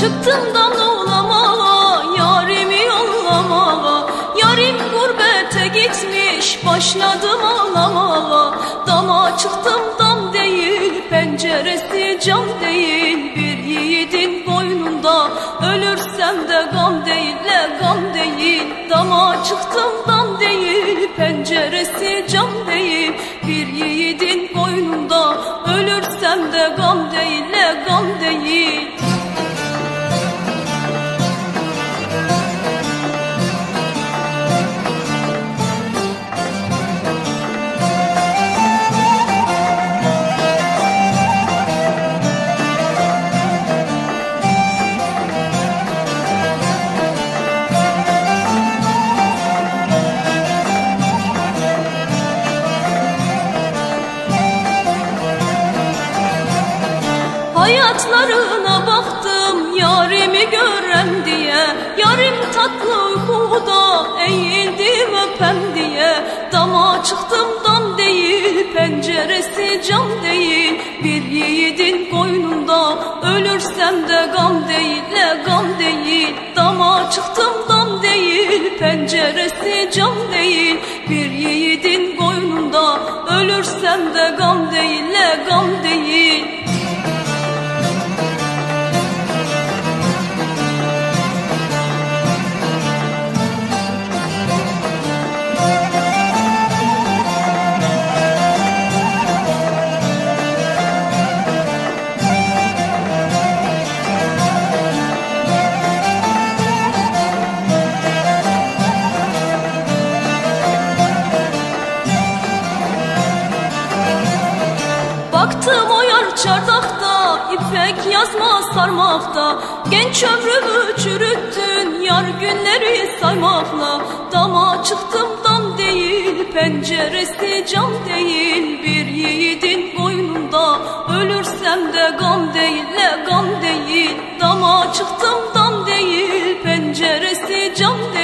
Çıktım da Muğlama'la yarimi yollamala Yarim gurbete gitmiş başladım ağlamala Dama çıktım dam değil penceresi cam değil Bir yiğidin boynunda ölürsem de gam değil le gam değil. Dama çıktım dam değil penceresi cam değil Bir yiğidin boynunda ölürsem de gam Hayatlarına baktım yarimi görem diye. Yarim tatlı uykuda eğildim öpem diye. Dama çıktım dam değil penceresi cam değil. Bir yiğidin koynunda ölürsem de gam değil le gam değil. Dama çıktım dam değil penceresi cam değil. Bir yiğidin koynunda ölürsem de gam değil le gam değil Baktım o yar çardakta, ipek yazmaz sarmakta Genç ömrümü çürüttün yar günleri saymakla. Dama çıktım dam değil, penceresi cam değil. Bir yiğidin boynunda, ölürsem de gam değil, le gam değil. Dama çıktım dam değil, penceresi cam değil